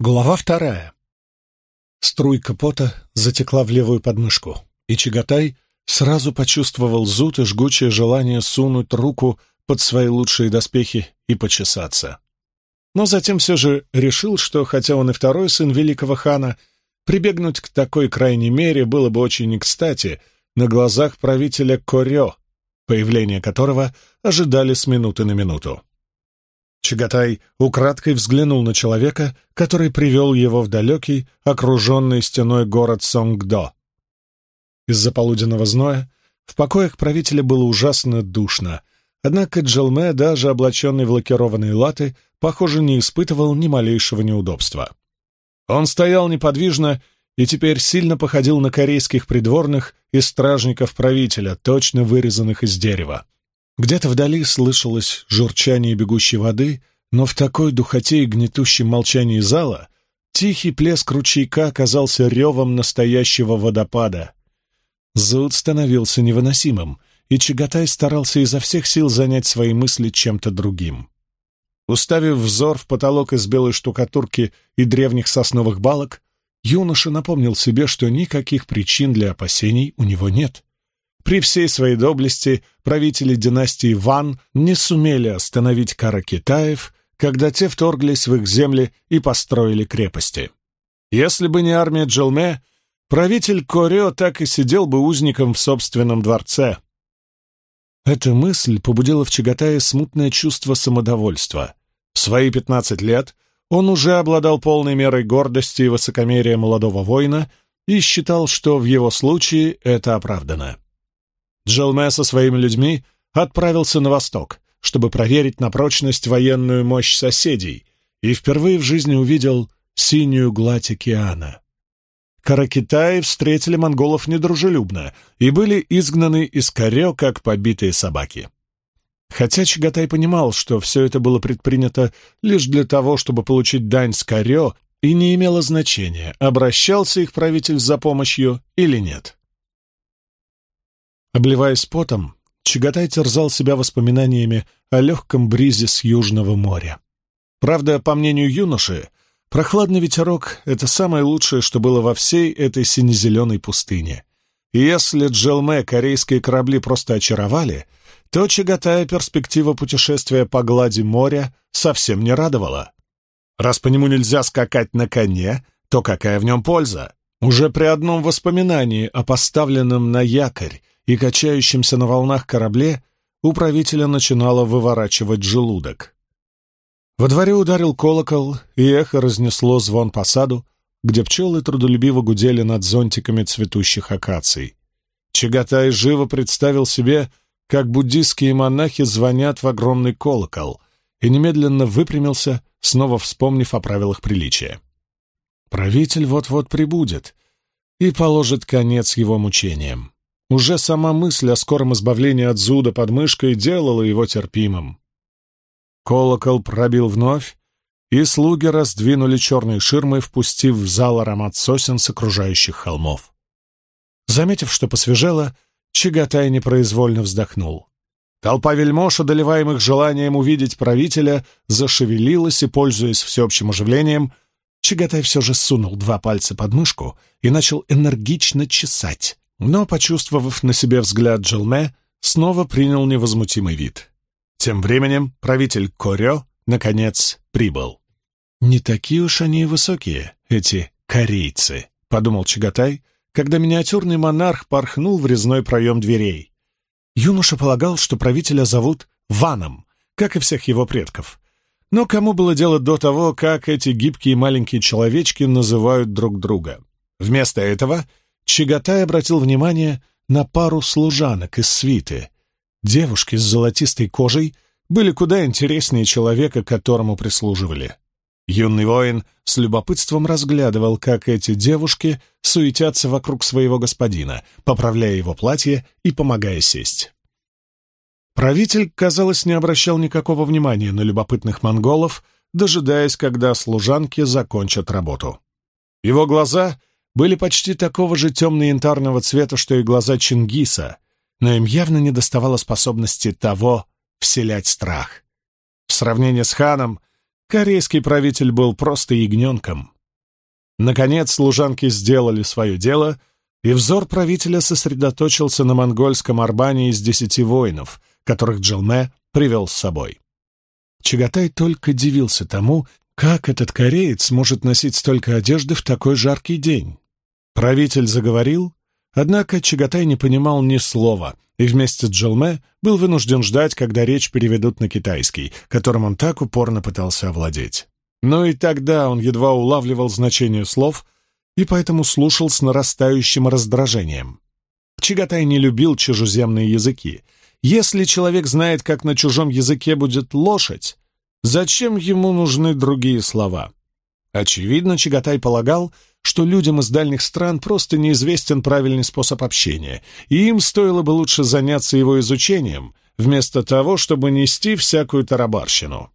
Глава вторая. Струйка пота затекла в левую подмышку, и Чагатай сразу почувствовал зуд и жгучее желание сунуть руку под свои лучшие доспехи и почесаться. Но затем все же решил, что, хотя он и второй сын великого хана, прибегнуть к такой крайней мере было бы очень не кстати на глазах правителя Корё, появление которого ожидали с минуты на минуту. Чагатай украдкой взглянул на человека, который привел его в далекий, окруженный стеной город Сонгдо. Из-за полуденного зноя в покоях правителя было ужасно душно, однако Джалме, даже облаченный в лакированные латы, похоже, не испытывал ни малейшего неудобства. Он стоял неподвижно и теперь сильно походил на корейских придворных и стражников правителя, точно вырезанных из дерева. Где-то вдали слышалось журчание бегущей воды, но в такой духоте и гнетущем молчании зала тихий плеск ручейка казался ревом настоящего водопада. Зуд становился невыносимым, и Чагатай старался изо всех сил занять свои мысли чем-то другим. Уставив взор в потолок из белой штукатурки и древних сосновых балок, юноша напомнил себе, что никаких причин для опасений у него нет при всей своей доблести правители династии Ван не сумели остановить кара Китаев, когда те вторглись в их земли и построили крепости. Если бы не армия Джилме, правитель Корео так и сидел бы узником в собственном дворце. Эта мысль побудила в Чагатае смутное чувство самодовольства. В свои пятнадцать лет он уже обладал полной мерой гордости и высокомерия молодого воина и считал, что в его случае это оправдано. Джилме со своими людьми отправился на восток, чтобы проверить на прочность военную мощь соседей, и впервые в жизни увидел синюю гладь океана. Каракитаи встретили монголов недружелюбно и были изгнаны из Карё, как побитые собаки. Хотя Чагатай понимал, что все это было предпринято лишь для того, чтобы получить дань с Карё, и не имело значения, обращался их правитель за помощью или нет. Обливаясь потом, Чагатай терзал себя воспоминаниями о легком бризе с Южного моря. Правда, по мнению юноши, прохладный ветерок — это самое лучшее, что было во всей этой сине-зеленой пустыне. И если Джелме корейские корабли просто очаровали, то Чагатая перспектива путешествия по глади моря совсем не радовала. Раз по нему нельзя скакать на коне, то какая в нем польза? Уже при одном воспоминании о поставленном на якорь и качающемся на волнах корабле у правителя начинало выворачивать желудок. Во дворе ударил колокол, и эхо разнесло звон по саду, где пчелы трудолюбиво гудели над зонтиками цветущих акаций. Чагатай живо представил себе, как буддистские монахи звонят в огромный колокол, и немедленно выпрямился, снова вспомнив о правилах приличия. Правитель вот-вот прибудет и положит конец его мучениям. Уже сама мысль о скором избавлении от зуда под мышкой делала его терпимым. Колокол пробил вновь, и слуги раздвинули черные ширмы, впустив в зал аромат сосен с окружающих холмов. Заметив, что посвежело, Чагатай непроизвольно вздохнул. Толпа вельмож, одолеваемых желанием увидеть правителя, зашевелилась, и, пользуясь всеобщим оживлением, Чагатай все же сунул два пальца под мышку и начал энергично чесать, но, почувствовав на себе взгляд Джилме, снова принял невозмутимый вид. Тем временем правитель Корё, наконец, прибыл. «Не такие уж они и высокие, эти корейцы», — подумал Чагатай, когда миниатюрный монарх порхнул в резной проем дверей. Юноша полагал, что правителя зовут Ваном, как и всех его предков. Но кому было дело до того, как эти гибкие маленькие человечки называют друг друга? Вместо этого Чагатай обратил внимание на пару служанок из свиты. Девушки с золотистой кожей были куда интереснее человека, которому прислуживали. Юный воин с любопытством разглядывал, как эти девушки суетятся вокруг своего господина, поправляя его платье и помогая сесть. Правитель, казалось, не обращал никакого внимания на любопытных монголов, дожидаясь, когда служанки закончат работу. Его глаза были почти такого же темно-янтарного цвета, что и глаза Чингиса, но им явно недоставало способности того вселять страх. В сравнении с ханом, корейский правитель был просто ягненком. Наконец, служанки сделали свое дело, и взор правителя сосредоточился на монгольском арбане из десяти воинов, которых Джилме привел с собой. Чагатай только дивился тому, как этот кореец может носить столько одежды в такой жаркий день? Правитель заговорил, однако Чагатай не понимал ни слова и вместе с Джилме был вынужден ждать, когда речь переведут на китайский, которым он так упорно пытался овладеть. Но и тогда он едва улавливал значение слов и поэтому слушал с нарастающим раздражением. Чагатай не любил чужеземные языки. Если человек знает, как на чужом языке будет лошадь, зачем ему нужны другие слова? Очевидно, Чагатай полагал, что людям из дальних стран просто неизвестен правильный способ общения, и им стоило бы лучше заняться его изучением, вместо того, чтобы нести всякую тарабарщину.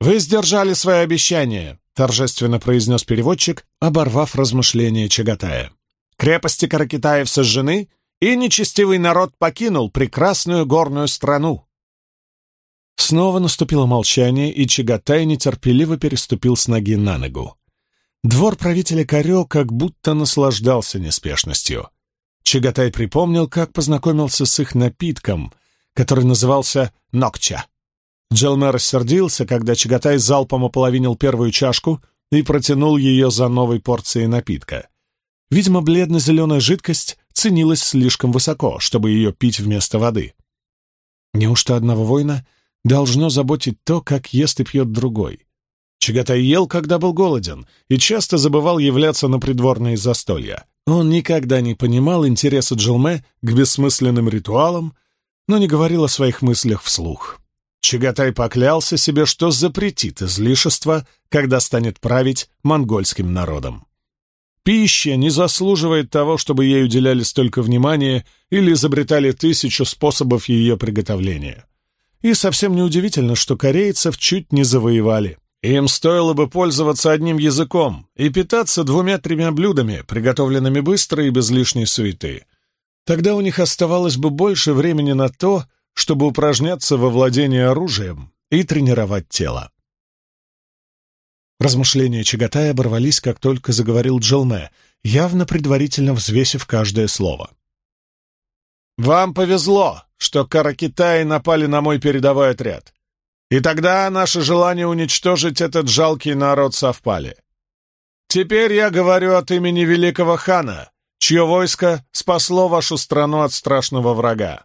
«Вы сдержали свои обещания, — торжественно произнес переводчик, оборвав размышления Чагатая. «Крепости Каракитаев сожжены, и нечестивый народ покинул прекрасную горную страну. Снова наступило молчание, и Чагатай нетерпеливо переступил с ноги на ногу. Двор правителя Корё как будто наслаждался неспешностью. Чагатай припомнил, как познакомился с их напитком, который назывался «нокча». Джалмер рассердился, когда Чагатай залпом ополовинил первую чашку и протянул ее за новой порцией напитка. Видимо, бледно-зеленая жидкость ценилась слишком высоко, чтобы ее пить вместо воды. Неужто одного воина — должно заботить то, как ест и пьет другой. Чагатай ел, когда был голоден, и часто забывал являться на придворные застолья. Он никогда не понимал интереса Джилме к бессмысленным ритуалам, но не говорил о своих мыслях вслух. Чагатай поклялся себе, что запретит излишество, когда станет править монгольским народом. Пища не заслуживает того, чтобы ей уделяли столько внимания или изобретали тысячу способов ее приготовления. И совсем неудивительно, что корейцев чуть не завоевали. Им стоило бы пользоваться одним языком и питаться двумя-тремя блюдами, приготовленными быстро и без лишней суеты. Тогда у них оставалось бы больше времени на то, чтобы упражняться во владении оружием и тренировать тело. Размышления Чагатая оборвались, как только заговорил Джелме, явно предварительно взвесив каждое слово. «Вам повезло!» что Каракитаи напали на мой передовой отряд. И тогда наши желания уничтожить этот жалкий народ совпали. Теперь я говорю от имени великого хана, чье войско спасло вашу страну от страшного врага.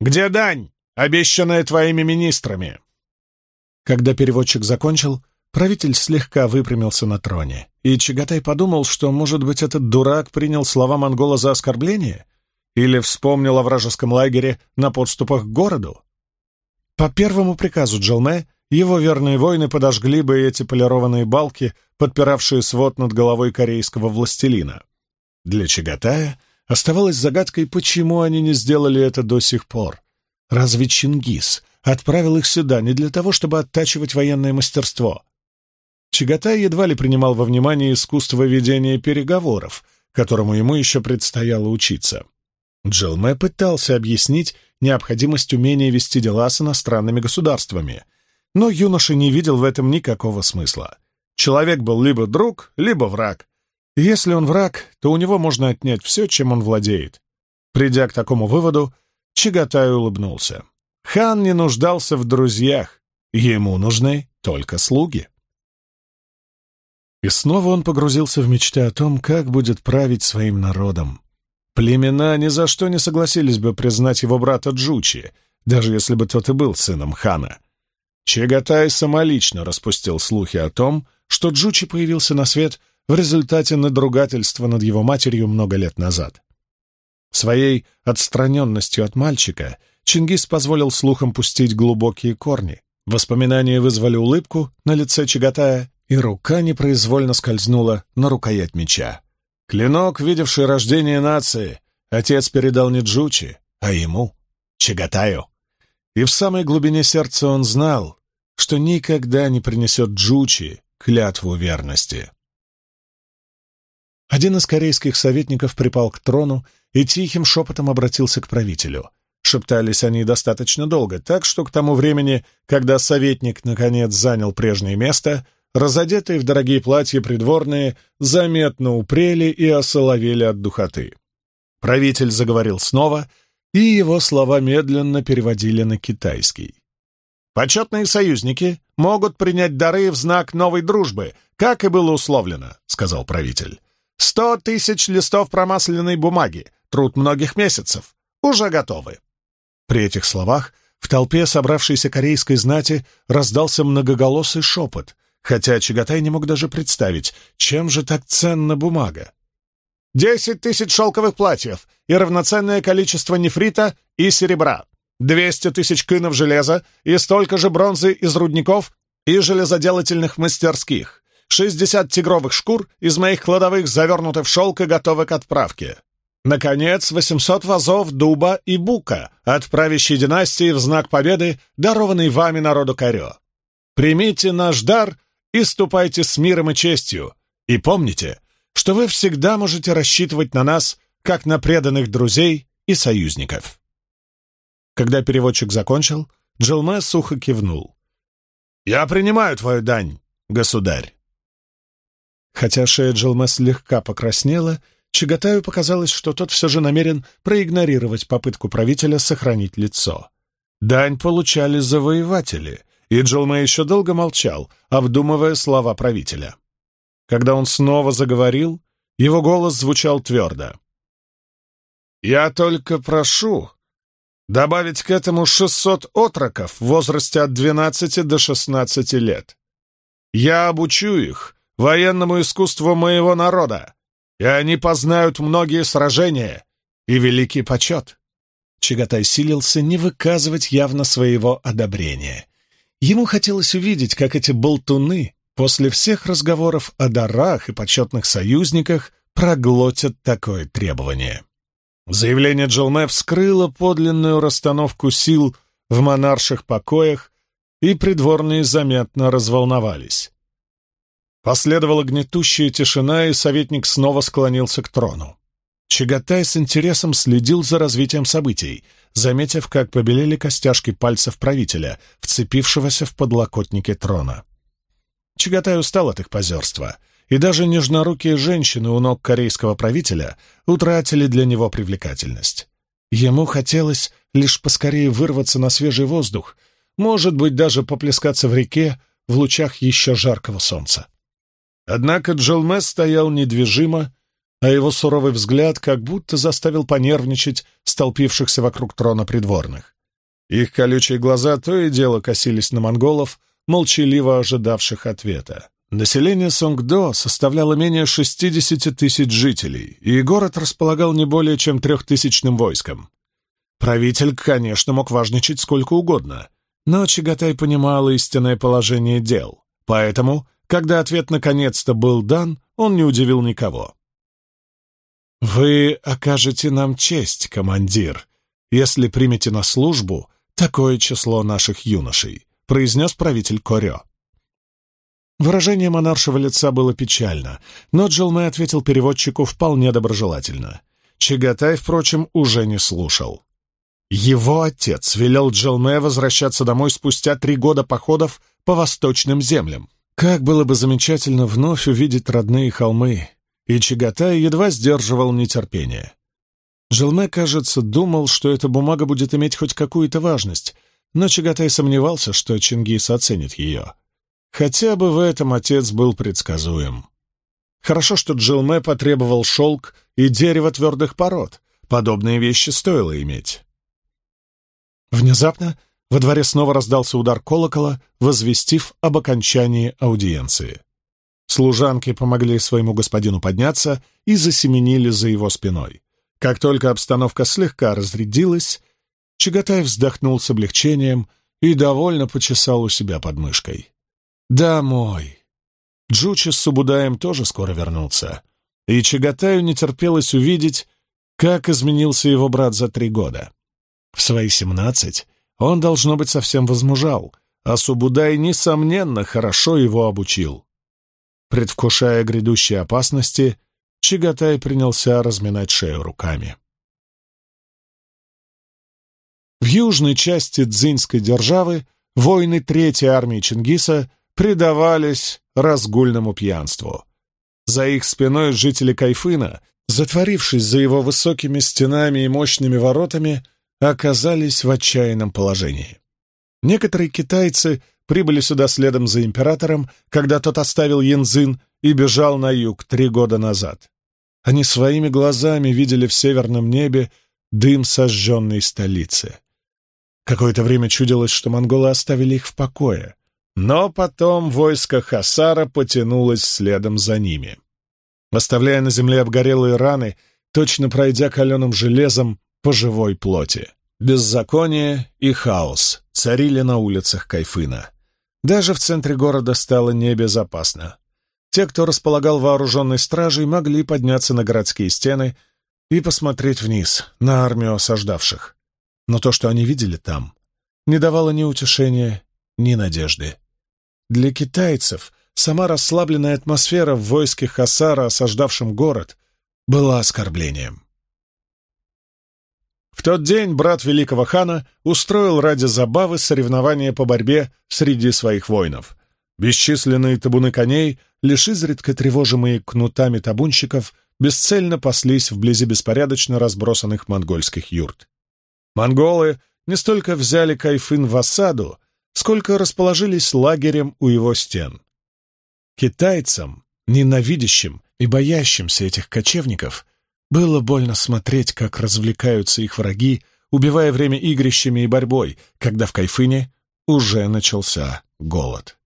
Где дань, обещанная твоими министрами?» Когда переводчик закончил, правитель слегка выпрямился на троне, и Чагатай подумал, что, может быть, этот дурак принял слова Монгола за оскорбление или вспомнил о вражеском лагере на подступах к городу? По первому приказу Джалме его верные воины подожгли бы эти полированные балки, подпиравшие свод над головой корейского властелина. Для Чагатая оставалось загадкой, почему они не сделали это до сих пор. Разве Чингис отправил их сюда не для того, чтобы оттачивать военное мастерство? Чагатай едва ли принимал во внимание искусство ведения переговоров, которому ему еще предстояло учиться. Джилме пытался объяснить необходимость умения вести дела с иностранными государствами, но юноша не видел в этом никакого смысла. Человек был либо друг, либо враг. Если он враг, то у него можно отнять все, чем он владеет. Придя к такому выводу, Чагатай улыбнулся. Хан не нуждался в друзьях, ему нужны только слуги. И снова он погрузился в мечты о том, как будет править своим народом, Племена ни за что не согласились бы признать его брата Джучи, даже если бы тот и был сыном хана. Чагатай самолично распустил слухи о том, что Джучи появился на свет в результате надругательства над его матерью много лет назад. Своей отстраненностью от мальчика Чингис позволил слухам пустить глубокие корни. Воспоминания вызвали улыбку на лице Чагатая, и рука непроизвольно скользнула на рукоять меча. Клинок, видевший рождение нации, отец передал не Джучи, а ему, Чагатаю. И в самой глубине сердца он знал, что никогда не принесет Джучи клятву верности. Один из корейских советников припал к трону и тихим шепотом обратился к правителю. Шептались они достаточно долго, так что к тому времени, когда советник наконец занял прежнее место — разодетые в дорогие платья придворные, заметно упрели и осоловели от духоты. Правитель заговорил снова, и его слова медленно переводили на китайский. «Почетные союзники могут принять дары в знак новой дружбы, как и было условлено», — сказал правитель. «Сто тысяч листов промасленной бумаги, труд многих месяцев, уже готовы». При этих словах в толпе собравшейся корейской знати раздался многоголосый шепот — хотя Чагатай не мог даже представить, чем же так ценна бумага. «Десять тысяч шелковых платьев и равноценное количество нефрита и серебра, двести тысяч кынов железа и столько же бронзы из рудников и железоделательных мастерских, шестьдесят тигровых шкур из моих кладовых завернуты в шелк и готовы к отправке». Наконец, 800 вазов дуба и бука от династии в знак победы, дарованный вами народу Карё. Примите наш дар и ступайте с миром и честью. И помните, что вы всегда можете рассчитывать на нас, как на преданных друзей и союзников». Когда переводчик закончил, Джилме сухо кивнул. «Я принимаю твою дань, государь!» Хотя шея Джилме слегка покраснела, Чагатаю показалось, что тот все же намерен проигнорировать попытку правителя сохранить лицо. Дань получали завоеватели, и Джилме еще долго молчал, обдумывая слова правителя. Когда он снова заговорил, его голос звучал твердо. «Я только прошу добавить к этому 600 отроков в возрасте от 12 до 16 лет. Я обучу их военному искусству моего народа, и они познают многие сражения и великий почет». Чагатай силился не выказывать явно своего одобрения — Ему хотелось увидеть, как эти болтуны после всех разговоров о дарах и почетных союзниках проглотят такое требование. Заявление Джолме вскрыло подлинную расстановку сил в монарших покоях, и придворные заметно разволновались. Последовала гнетущая тишина, и советник снова склонился к трону. Чагатай с интересом следил за развитием событий — заметив, как побелели костяшки пальцев правителя, вцепившегося в подлокотники трона. Чагатай устал от их позерства, и даже нежнорукие женщины у ног корейского правителя утратили для него привлекательность. Ему хотелось лишь поскорее вырваться на свежий воздух, может быть, даже поплескаться в реке в лучах еще жаркого солнца. Однако Джилмес стоял недвижимо, а его суровый взгляд как будто заставил понервничать столпившихся вокруг трона придворных. Их колючие глаза то и дело косились на монголов, молчаливо ожидавших ответа. Население Сонгдо составляло менее 60 тысяч жителей, и город располагал не более чем трехтысячным войском. Правитель, конечно, мог важничать сколько угодно, но Чагатай понимал истинное положение дел, поэтому, когда ответ наконец-то был дан, он не удивил никого. «Вы окажете нам честь, командир, если примете на службу такое число наших юношей», — произнес правитель Корё. Выражение монаршего лица было печально, но Джилме ответил переводчику вполне доброжелательно. Чагатай, впрочем, уже не слушал. Его отец велел Джилмэ возвращаться домой спустя три года походов по восточным землям. Как было бы замечательно вновь увидеть родные холмы, и Чагатай едва сдерживал нетерпение. Желме, кажется, думал, что эта бумага будет иметь хоть какую-то важность, но Чагатай сомневался, что Чингис оценит ее. Хотя бы в этом отец был предсказуем. Хорошо, что Джилме потребовал шелк и дерево твердых пород. Подобные вещи стоило иметь. Внезапно во дворе снова раздался удар колокола, возвестив об окончании аудиенции. Служанки помогли своему господину подняться и засеменили за его спиной. Как только обстановка слегка разрядилась, Чагатай вздохнул с облегчением и довольно почесал у себя подмышкой. «Домой!» Джучи с Субудаем тоже скоро вернутся, и Чагатаю не терпелось увидеть, как изменился его брат за три года. В свои семнадцать он, должно быть, совсем возмужал, а Субудай, несомненно, хорошо его обучил. Предвкушая грядущие опасности, Чагатай принялся разминать шею руками. В южной части Дзиньской державы воины Третьей армии Чингиса предавались разгульному пьянству. За их спиной жители Кайфына, затворившись за его высокими стенами и мощными воротами, оказались в отчаянном положении. Некоторые китайцы прибыли сюда следом за императором, когда тот оставил Янзын и бежал на юг три года назад. Они своими глазами видели в северном небе дым сожженной столицы. Какое-то время чудилось, что монголы оставили их в покое, но потом войско Хасара потянулось следом за ними. Оставляя на земле обгорелые раны, точно пройдя каленым железом по живой плоти. Беззаконие и хаос царили на улицах Кайфына. Даже в центре города стало небезопасно. Те, кто располагал вооруженной стражей, могли подняться на городские стены и посмотреть вниз, на армию осаждавших. Но то, что они видели там, не давало ни утешения, ни надежды. Для китайцев сама расслабленная атмосфера в войске Хасара, осаждавшем город, была оскорблением. В тот день брат великого хана устроил ради забавы соревнования по борьбе среди своих воинов. Бесчисленные табуны коней, лишь изредка тревожимые кнутами табунщиков, бесцельно паслись вблизи беспорядочно разбросанных монгольских юрт. Монголы не столько взяли Кайфын в осаду, сколько расположились лагерем у его стен. Китайцам, ненавидящим и боящимся этих кочевников, было больно смотреть, как развлекаются их враги, убивая время игрищами и борьбой, когда в Кайфыне уже начался голод.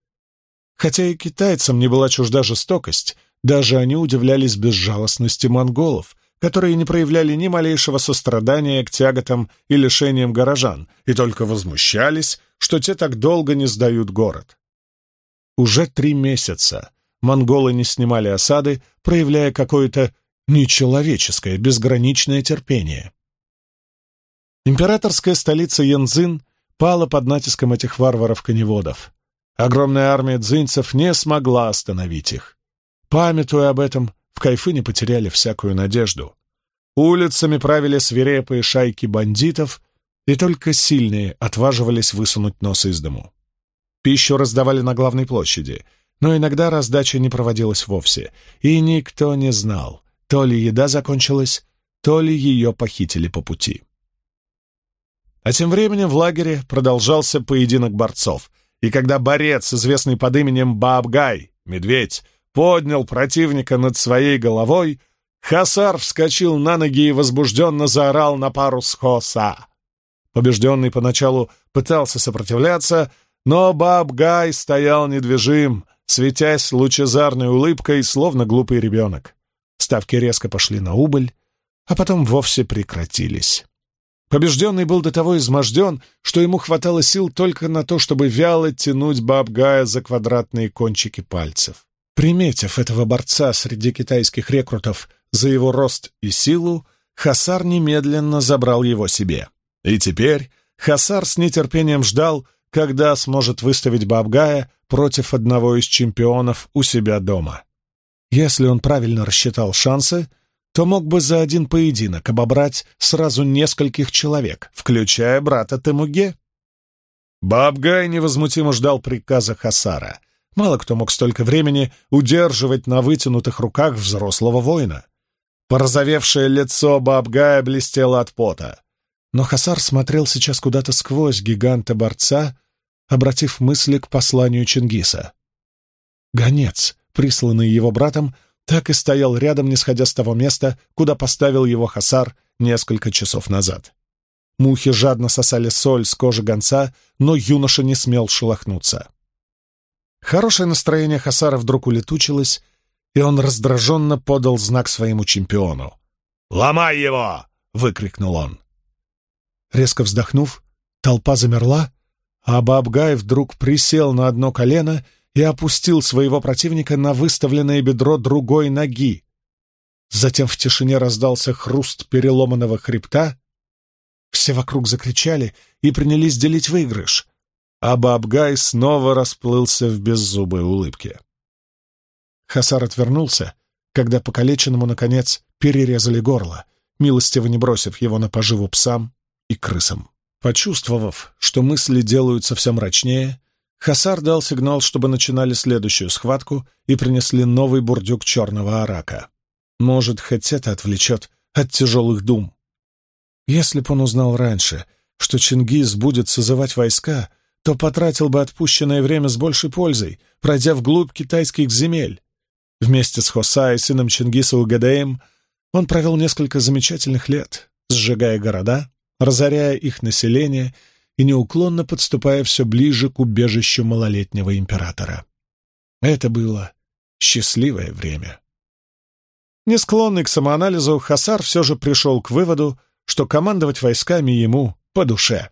Хотя и китайцам не была чужда жестокость, даже они удивлялись безжалостности монголов, которые не проявляли ни малейшего сострадания к тяготам и лишениям горожан, и только возмущались, что те так долго не сдают город. Уже три месяца монголы не снимали осады, проявляя какое-то нечеловеческое, безграничное терпение. Императорская столица Янзин пала под натиском этих варваров-коневодов. Огромная армия дзинцев не смогла остановить их. Памятуя об этом, в Кайфыне потеряли всякую надежду. Улицами правили свирепые шайки бандитов, и только сильные отваживались высунуть нос из дому. Пищу раздавали на главной площади, но иногда раздача не проводилась вовсе, и никто не знал, то ли еда закончилась, то ли ее похитили по пути. А тем временем в лагере продолжался поединок борцов, и когда борец, известный под именем Баабгай, медведь, поднял противника над своей головой, Хасар вскочил на ноги и возбужденно заорал на пару с Хоса. Побежденный поначалу пытался сопротивляться, но Бабгай стоял недвижим, светясь лучезарной улыбкой, словно глупый ребенок. Ставки резко пошли на убыль, а потом вовсе прекратились. Побежденный был до того изможден, что ему хватало сил только на то, чтобы вяло тянуть бабгая за квадратные кончики пальцев. Приметив этого борца среди китайских рекрутов за его рост и силу, Хасар немедленно забрал его себе. И теперь Хасар с нетерпением ждал, когда сможет выставить Бабгая против одного из чемпионов у себя дома. Если он правильно рассчитал шансы, то мог бы за один поединок обобрать сразу нескольких человек, включая брата Темуге. Бабгай невозмутимо ждал приказа Хасара. Мало кто мог столько времени удерживать на вытянутых руках взрослого воина. Порозовевшее лицо Бабгая блестело от пота. Но Хасар смотрел сейчас куда-то сквозь гиганта-борца, обратив мысли к посланию Чингиса. Гонец присланный его братом, так и стоял рядом, не сходя с того места, куда поставил его Хасар несколько часов назад. Мухи жадно сосали соль с кожи гонца, но юноша не смел шелохнуться. Хорошее настроение Хасара вдруг улетучилось, и он раздраженно подал знак своему чемпиону. «Ломай его!» — выкрикнул он. Резко вздохнув, толпа замерла, а Бабгай вдруг присел на одно колено и опустил своего противника на выставленное бедро другой ноги. Затем в тишине раздался хруст переломанного хребта. Все вокруг закричали и принялись делить выигрыш, а Бабгай снова расплылся в беззубой улыбке. Хасар отвернулся, когда покалеченному, наконец, перерезали горло, милостиво не бросив его на поживу псам и крысам. Почувствовав, что мысли делаются все мрачнее, Хасар дал сигнал, чтобы начинали следующую схватку и принесли новый бурдюк черного арака. Может, хоть это отвлечет от тяжелых дум. Если б он узнал раньше, что Чингис будет созывать войска, то потратил бы отпущенное время с большей пользой, пройдя вглубь китайских земель. Вместе с Хоса и сыном Чингиса Угадаем он провел несколько замечательных лет, сжигая города, разоряя их население — и неуклонно подступая все ближе к убежищу малолетнего императора. Это было счастливое время. Не склонный к самоанализу, Хасар все же пришел к выводу, что командовать войсками ему по душе.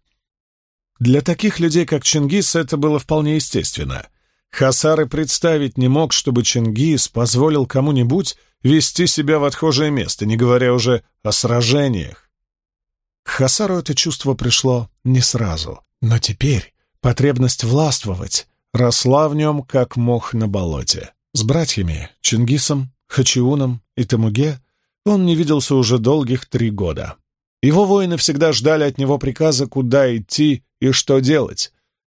Для таких людей, как Чингис, это было вполне естественно. Хасар и представить не мог, чтобы Чингис позволил кому-нибудь вести себя в отхожее место, не говоря уже о сражениях. К Хасару это чувство пришло не сразу, но теперь потребность властвовать росла в нем, как мох на болоте. С братьями Чингисом, Хачиуном и Тамуге он не виделся уже долгих три года. Его воины всегда ждали от него приказа, куда идти и что делать.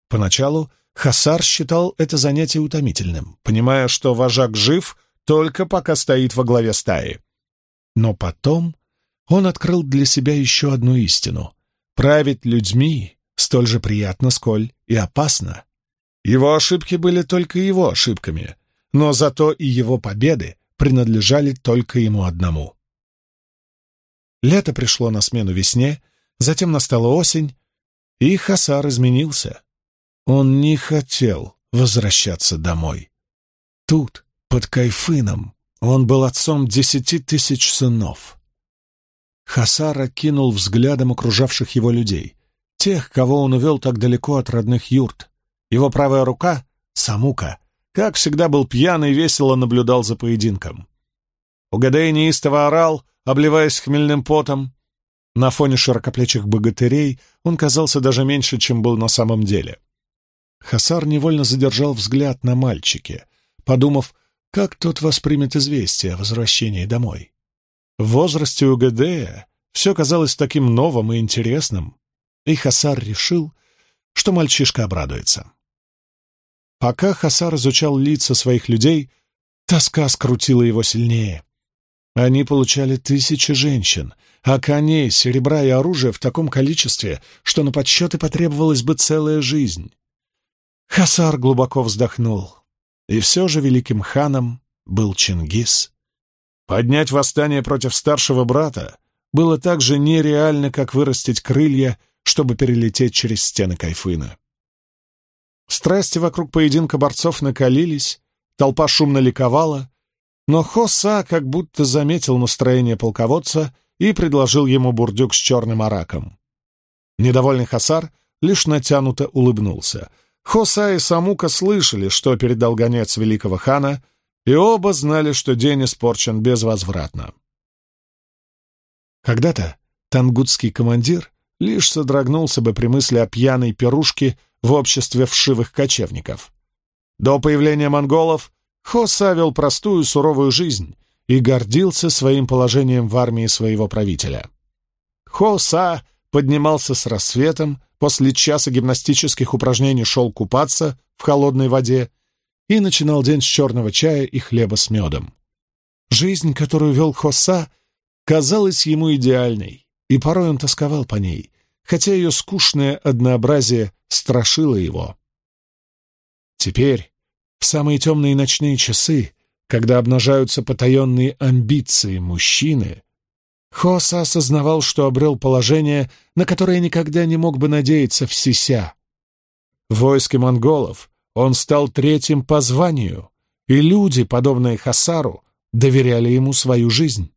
Поначалу Хасар считал это занятие утомительным, понимая, что вожак жив только пока стоит во главе стаи. Но потом он открыл для себя еще одну истину. Править людьми столь же приятно, сколь и опасно. Его ошибки были только его ошибками, но зато и его победы принадлежали только ему одному. Лето пришло на смену весне, затем настала осень, и Хасар изменился. Он не хотел возвращаться домой. Тут, под Кайфыном, он был отцом десяти тысяч сынов. Хасар окинул взглядом окружавших его людей, тех, кого он увел так далеко от родных юрт. Его правая рука, Самука, как всегда был пьян и весело наблюдал за поединком. Угадей неистово орал, обливаясь хмельным потом. На фоне широкоплечих богатырей он казался даже меньше, чем был на самом деле. Хасар невольно задержал взгляд на мальчике, подумав, как тот воспримет известие о возвращении домой. В возрасте у Гедея все казалось таким новым и интересным, и Хасар решил, что мальчишка обрадуется. Пока Хасар изучал лица своих людей, тоска скрутила его сильнее. Они получали тысячи женщин, а коней, серебра и оружия в таком количестве, что на подсчеты потребовалась бы целая жизнь. Хасар глубоко вздохнул, и все же великим ханом был Чингис Поднять восстание против старшего брата было так же нереально, как вырастить крылья, чтобы перелететь через стены Кайфына. Страсти вокруг поединка борцов накалились, толпа шумно ликовала, но Хоса как будто заметил настроение полководца и предложил ему бурдюк с черным араком. Недовольный Хасар лишь натянуто улыбнулся. Хоса и Самука слышали, что передал гонец великого хана — и оба знали, что день испорчен безвозвратно. Когда-то тангутский командир лишь содрогнулся бы при мысли о пьяной пирушке в обществе вшивых кочевников. До появления монголов Хоса вел простую суровую жизнь и гордился своим положением в армии своего правителя. Хоса поднимался с рассветом, после часа гимнастических упражнений шел купаться в холодной воде и начинал день с черного чая и хлеба с медом. Жизнь, которую вел Хоса, казалась ему идеальной, и порой он тосковал по ней, хотя ее скучное однообразие страшило его. Теперь, в самые темные ночные часы, когда обнажаются потаенные амбиции мужчины, Хоса осознавал, что обрел положение, на которое никогда не мог бы надеяться в Сися. В войске монголов он стал третьим по званию, и люди, подобные Хасару, доверяли ему свою жизнь.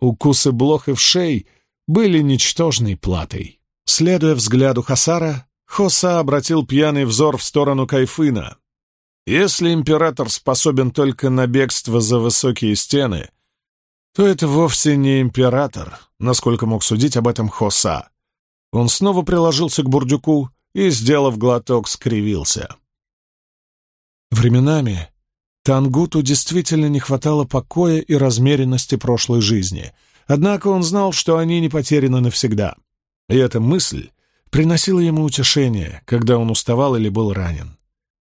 Укусы блохов шеи были ничтожной платой. Следуя взгляду Хасара, Хоса обратил пьяный взор в сторону Кайфына. Если император способен только на бегство за высокие стены, то это вовсе не император, насколько мог судить об этом Хоса. Он снова приложился к бурдюку и, сделав глоток, скривился. Временами Тангуту действительно не хватало покоя и размеренности прошлой жизни, однако он знал, что они не потеряны навсегда. И эта мысль приносила ему утешение, когда он уставал или был ранен.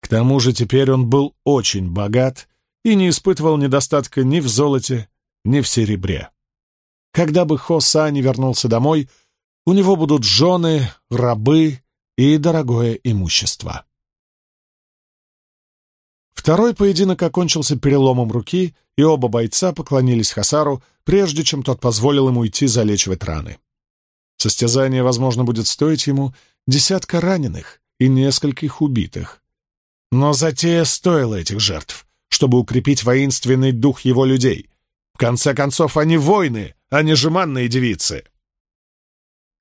К тому же теперь он был очень богат и не испытывал недостатка ни в золоте, ни в серебре. Когда бы Хоса не вернулся домой, у него будут жены, рабы и дорогое имущество. Второй поединок окончился переломом руки, и оба бойца поклонились Хасару, прежде чем тот позволил ему идти залечивать раны. Состязание, возможно, будет стоить ему десятка раненых и нескольких убитых. Но затея стоила этих жертв, чтобы укрепить воинственный дух его людей. В конце концов, они воины, а не жеманные девицы.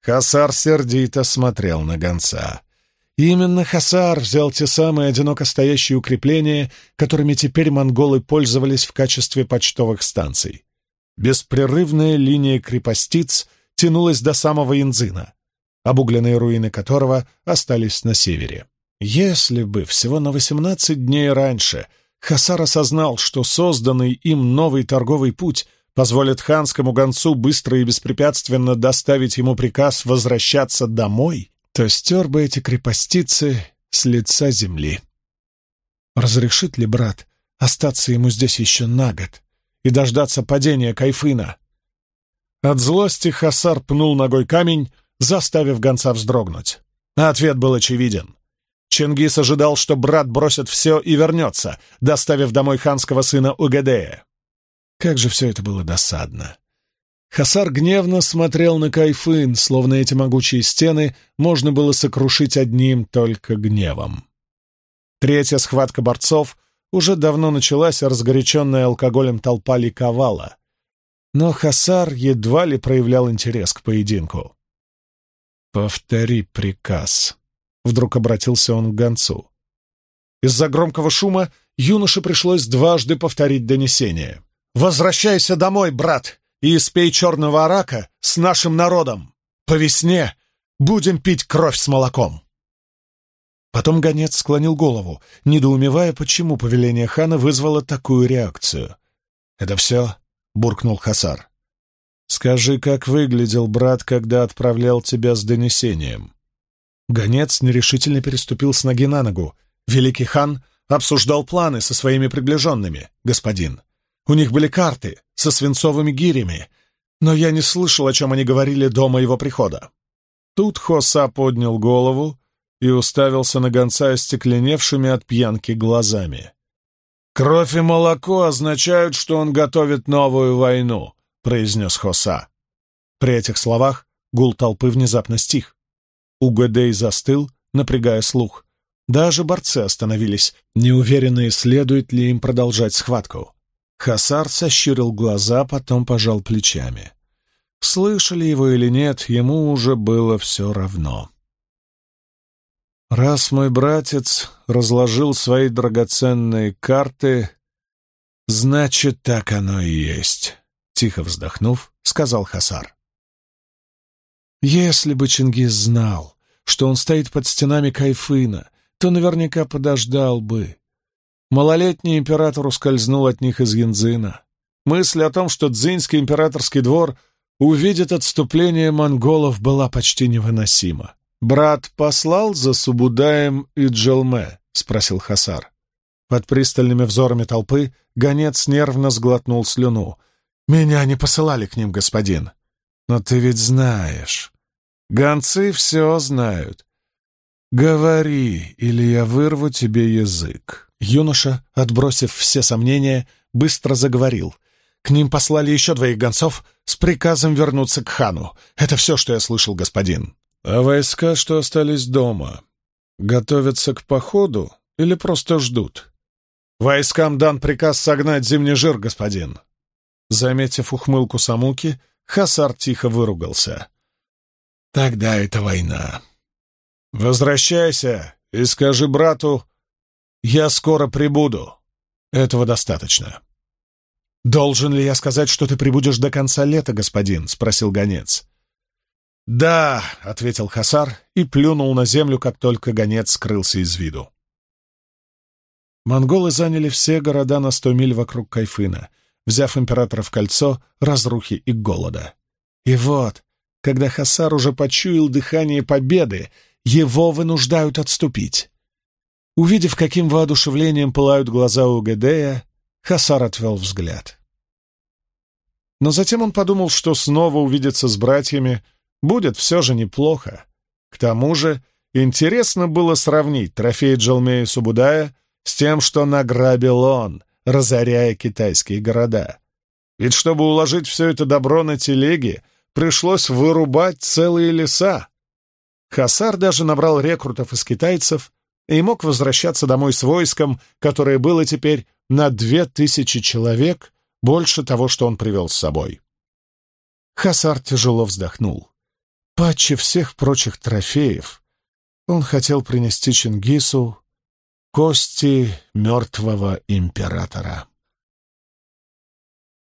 Хасар сердито смотрел на гонца. Именно Хасар взял те самые одиноко стоящие укрепления, которыми теперь монголы пользовались в качестве почтовых станций. Беспрерывная линия крепостиц тянулась до самого Янзына, обугленные руины которого остались на севере. Если бы всего на 18 дней раньше Хасар осознал, что созданный им новый торговый путь позволит ханскому гонцу быстро и беспрепятственно доставить ему приказ возвращаться домой, то стер бы эти крепостицы с лица земли. Разрешит ли брат остаться ему здесь еще на год и дождаться падения Кайфына? От злости Хасар пнул ногой камень, заставив гонца вздрогнуть. А ответ был очевиден. Чингис ожидал, что брат бросит все и вернется, доставив домой ханского сына Угадея. Как же все это было досадно! Хасар гневно смотрел на Кайфын, словно эти могучие стены можно было сокрушить одним только гневом. Третья схватка борцов уже давно началась, а разгоряченная алкоголем толпа ликовала. Но Хасар едва ли проявлял интерес к поединку. «Повтори приказ», — вдруг обратился он к гонцу. Из-за громкого шума юноше пришлось дважды повторить донесение. «Возвращайся домой, брат!» и испей черного рака с нашим народом. По весне будем пить кровь с молоком». Потом гонец склонил голову, недоумевая, почему повеление хана вызвало такую реакцию. «Это все?» — буркнул Хасар. «Скажи, как выглядел брат, когда отправлял тебя с донесением?» Гонец нерешительно переступил с ноги на ногу. «Великий хан обсуждал планы со своими приближенными, господин. У них были карты со свинцовыми гирями, но я не слышал, о чем они говорили до моего прихода. Тут Хоса поднял голову и уставился на гонца остекленевшими от пьянки глазами. «Кровь и молоко означают, что он готовит новую войну», — произнес Хоса. При этих словах гул толпы внезапно стих. Угадей застыл, напрягая слух. Даже борцы остановились, неуверенные, следует ли им продолжать схватку. Хасар сощурил глаза, потом пожал плечами. Слышали его или нет, ему уже было все равно. «Раз мой братец разложил свои драгоценные карты, значит, так оно и есть», — тихо вздохнув, сказал Хасар. «Если бы Чингис знал, что он стоит под стенами Кайфына, то наверняка подождал бы. Малолетний император ускользнул от них из Янзына. Мысль о том, что Дзинский императорский двор увидит отступление монголов, была почти невыносима. «Брат послал за Субудаем и Джелме?» — спросил Хасар. Под пристальными взорами толпы гонец нервно сглотнул слюну. «Меня не посылали к ним, господин». «Но ты ведь знаешь. Гонцы все знают. Говори, или я вырву тебе язык». Юноша, отбросив все сомнения, быстро заговорил. «К ним послали еще двоих гонцов с приказом вернуться к хану. Это все, что я слышал, господин». «А войска, что остались дома, готовятся к походу или просто ждут?» «Войскам дан приказ согнать зимний жир, господин». Заметив ухмылку Самуки, Хасар тихо выругался. «Тогда это война». «Возвращайся и скажи брату, «Я скоро прибуду. Этого достаточно». «Должен ли я сказать, что ты прибудешь до конца лета, господин?» — спросил гонец. «Да», — ответил Хасар и плюнул на землю, как только гонец скрылся из виду. Монголы заняли все города на сто миль вокруг Кайфына, взяв императора в кольцо разрухи и голода. И вот, когда Хасар уже почуял дыхание победы, его вынуждают отступить. Увидев, каким воодушевлением пылают глаза у Гедея, Хасар отвел взгляд. Но затем он подумал, что снова увидеться с братьями будет все же неплохо. К тому же интересно было сравнить трофей Джалмея Субудая с тем, что награбил он, разоряя китайские города. Ведь чтобы уложить все это добро на телеги, пришлось вырубать целые леса. Хасар даже набрал рекрутов из китайцев и мог возвращаться домой с войском, которое было теперь на две тысячи человек больше того, что он привел с собой. Хасар тяжело вздохнул. Паче всех прочих трофеев он хотел принести Чингису кости мертвого императора.